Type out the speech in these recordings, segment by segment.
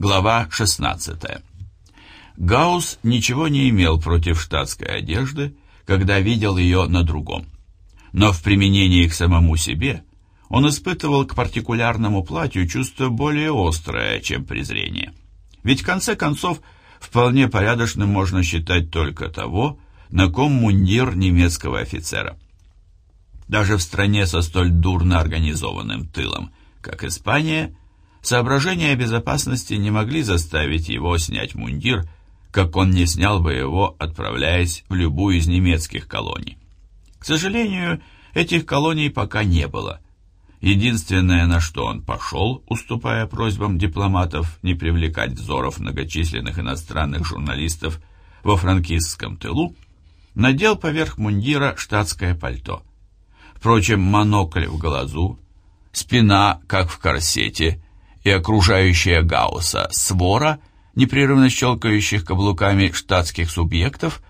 Глава 16. Гаусс ничего не имел против штатской одежды, когда видел ее на другом. Но в применении к самому себе он испытывал к партикулярному платью чувство более острое, чем презрение. Ведь в конце концов вполне порядочным можно считать только того, на ком мундир немецкого офицера. Даже в стране со столь дурно организованным тылом, как Испания, Соображения безопасности не могли заставить его снять мундир, как он не снял бы его, отправляясь в любую из немецких колоний. К сожалению, этих колоний пока не было. Единственное, на что он пошел, уступая просьбам дипломатов не привлекать взоров многочисленных иностранных журналистов во франкистском тылу, надел поверх мундира штатское пальто. Впрочем, монокль в глазу, спина, как в корсете, и окружающая Гаусса свора, непрерывно щелкающих каблуками штатских субъектов,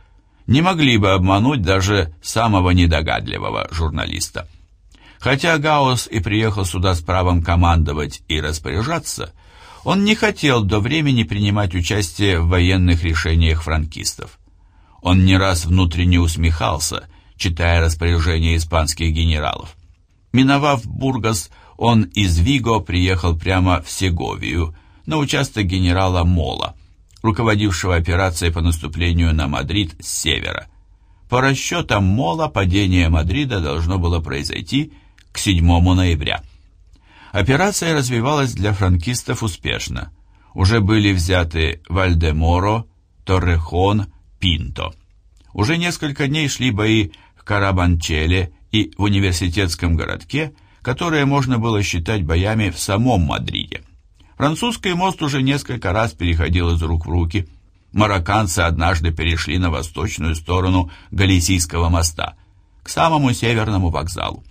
не могли бы обмануть даже самого недогадливого журналиста. Хотя Гаусс и приехал сюда с правом командовать и распоряжаться, он не хотел до времени принимать участие в военных решениях франкистов. Он не раз внутренне усмехался, читая распоряжения испанских генералов. Миновав Бургос, он из Виго приехал прямо в Сеговию, на участок генерала Мола, руководившего операцией по наступлению на Мадрид с севера. По расчетам Мола падение Мадрида должно было произойти к 7 ноября. Операция развивалась для франкистов успешно. Уже были взяты Вальдеморо, Торрехон, Пинто. Уже несколько дней шли бои в Карабанчеле и в университетском городке, которые можно было считать боями в самом Мадриде. Французский мост уже несколько раз переходил из рук в руки. Марокканцы однажды перешли на восточную сторону Галисийского моста, к самому северному вокзалу.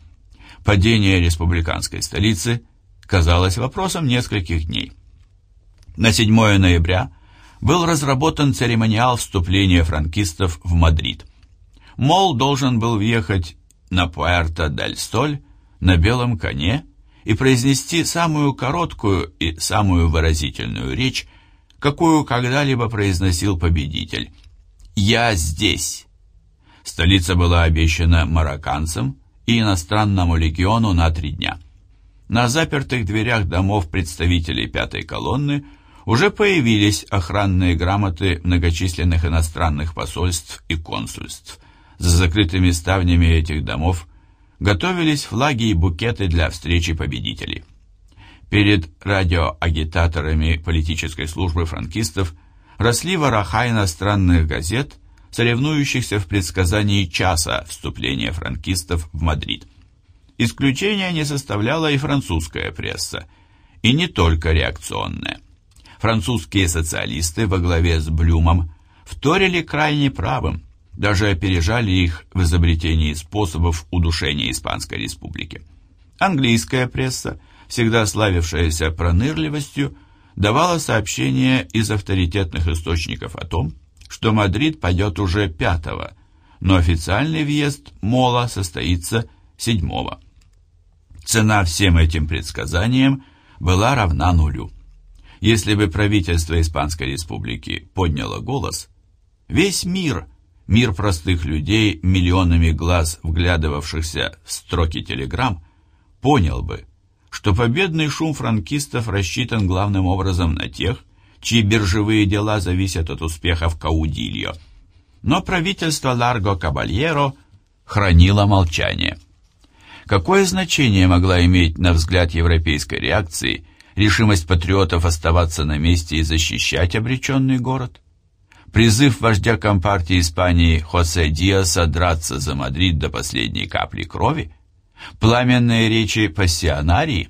Падение республиканской столицы казалось вопросом нескольких дней. На 7 ноября был разработан церемониал вступления франкистов в Мадрид. Мол должен был въехать на Пуэрто-дель-Столь на белом коне и произнести самую короткую и самую выразительную речь, какую когда-либо произносил победитель. «Я здесь!» Столица была обещана марокканцам и иностранному легиону на три дня. На запертых дверях домов представителей пятой колонны уже появились охранные грамоты многочисленных иностранных посольств и консульств. За закрытыми ставнями этих домов готовились флаги и букеты для встречи победителей. Перед радиоагитаторами политической службы франкистов росли вороха иностранных газет, соревнующихся в предсказании часа вступления франкистов в Мадрид. Исключения не составляла и французская пресса, и не только реакционная. Французские социалисты во главе с Блюмом вторили крайне правым, даже опережали их в изобретении способов удушения Испанской Республики. Английская пресса, всегда славившаяся пронырливостью, давала сообщения из авторитетных источников о том, что Мадрид пойдет уже пятого, но официальный въезд Мола состоится седьмого. Цена всем этим предсказаниям была равна нулю. Если бы правительство Испанской Республики подняло голос, весь мир – Мир простых людей, миллионами глаз вглядывавшихся в строки телеграмм, понял бы, что победный шум франкистов рассчитан главным образом на тех, чьи биржевые дела зависят от успехов Каудильо. Но правительство Ларго Кабальеро хранило молчание. Какое значение могла иметь на взгляд европейской реакции решимость патриотов оставаться на месте и защищать обреченный город? Призыв вождя Компартии Испании Хосе Диаса драться за Мадрид до последней капли крови, пламенные речи пассионарии.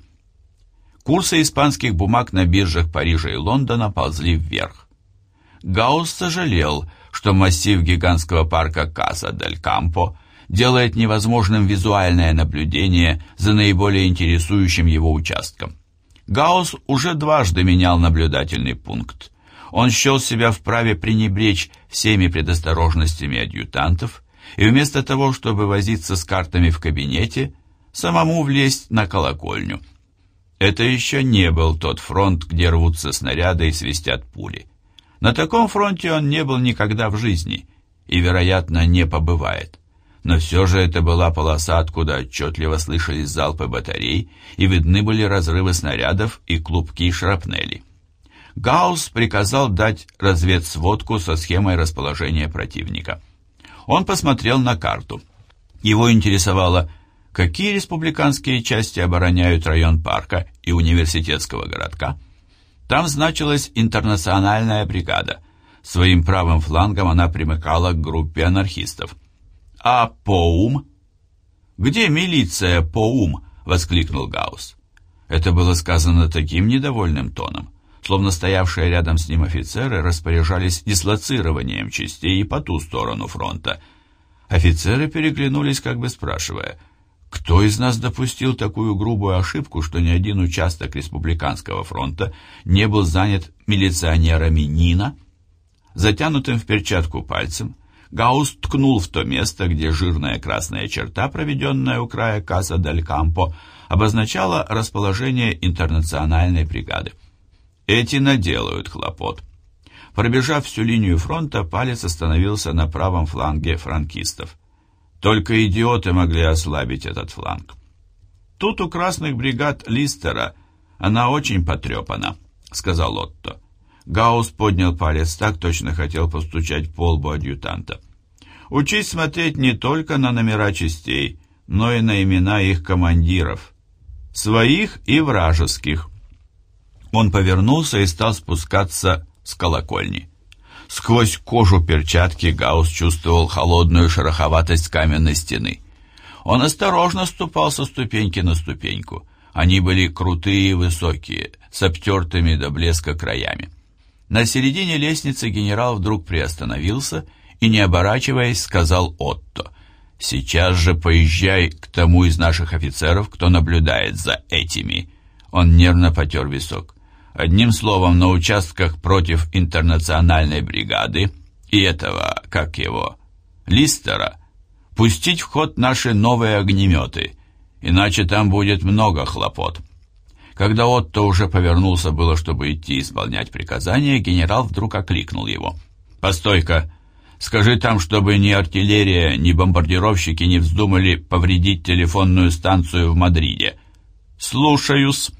Курсы испанских бумаг на биржах Парижа и Лондона ползли вверх. Гаусс сожалел, что массив гигантского парка Каса дель Кампо делает невозможным визуальное наблюдение за наиболее интересующим его участком. Гаусс уже дважды менял наблюдательный пункт. Он счел себя вправе пренебречь всеми предосторожностями адъютантов и вместо того, чтобы возиться с картами в кабинете, самому влезть на колокольню. Это еще не был тот фронт, где рвутся снаряды и свистят пули. На таком фронте он не был никогда в жизни и, вероятно, не побывает. Но все же это была полоса, откуда отчетливо слышались залпы батарей и видны были разрывы снарядов и клубки шрапнели. Гаусс приказал дать разведсводку со схемой расположения противника. Он посмотрел на карту. Его интересовало, какие республиканские части обороняют район парка и университетского городка. Там значилась интернациональная бригада. Своим правым флангом она примыкала к группе анархистов. «А Поум?» «Где милиция Поум?» — воскликнул Гаус. Это было сказано таким недовольным тоном, словно стоявшие рядом с ним офицеры распоряжались дислоцированием частей и по ту сторону фронта. Офицеры переглянулись, как бы спрашивая, кто из нас допустил такую грубую ошибку, что ни один участок республиканского фронта не был занят милиционерами Нина? Затянутым в перчатку пальцем Гаус ткнул в то место, где жирная красная черта, проведенная у края Каса Дель Кампо, обозначала расположение интернациональной бригады. Эти наделают хлопот. Пробежав всю линию фронта, палец остановился на правом фланге франкистов. Только идиоты могли ослабить этот фланг. Тут у красных бригад Листера она очень потрепана, сказал Отто. Гаус поднял палец так, точно хотел постучать по лбу адъютанта. «Учись смотреть не только на номера частей, но и на имена их командиров. Своих и вражеских». Он повернулся и стал спускаться с колокольни. Сквозь кожу перчатки Гаус чувствовал холодную шероховатость каменной стены. Он осторожно ступал со ступеньки на ступеньку. Они были крутые и высокие, с обтертыми до блеска краями. На середине лестницы генерал вдруг приостановился и, не оборачиваясь, сказал Отто, «Сейчас же поезжай к тому из наших офицеров, кто наблюдает за этими». Он нервно потер висок. Одним словом, на участках против интернациональной бригады и этого, как его, Листера, пустить в ход наши новые огнеметы, иначе там будет много хлопот. Когда Отто уже повернулся было, чтобы идти исполнять приказание, генерал вдруг окликнул его. «Постой-ка! Скажи там, чтобы ни артиллерия, ни бомбардировщики не вздумали повредить телефонную станцию в Мадриде». «Слушаюсь!»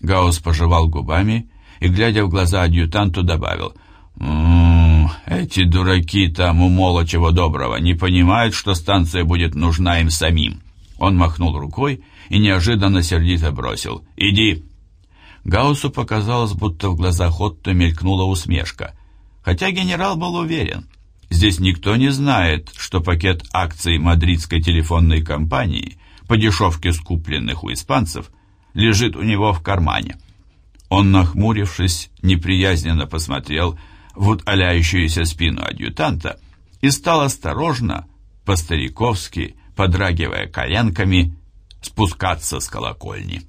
Гаус пожевал губами и, глядя в глаза адъютанту, добавил. «М-м, эти дураки там у мола чего доброго не понимают, что станция будет нужна им самим». Он махнул рукой и неожиданно сердито бросил. «Иди!» Гауссу показалось, будто в глазах Отто мелькнула усмешка. Хотя генерал был уверен, здесь никто не знает, что пакет акций мадридской телефонной компании, по дешевке скупленных у испанцев, лежит у него в кармане. Он, нахмурившись, неприязненно посмотрел в утоляющуюся спину адъютанта и стал осторожно, по-стариковски, подрагивая коленками, спускаться с колокольни.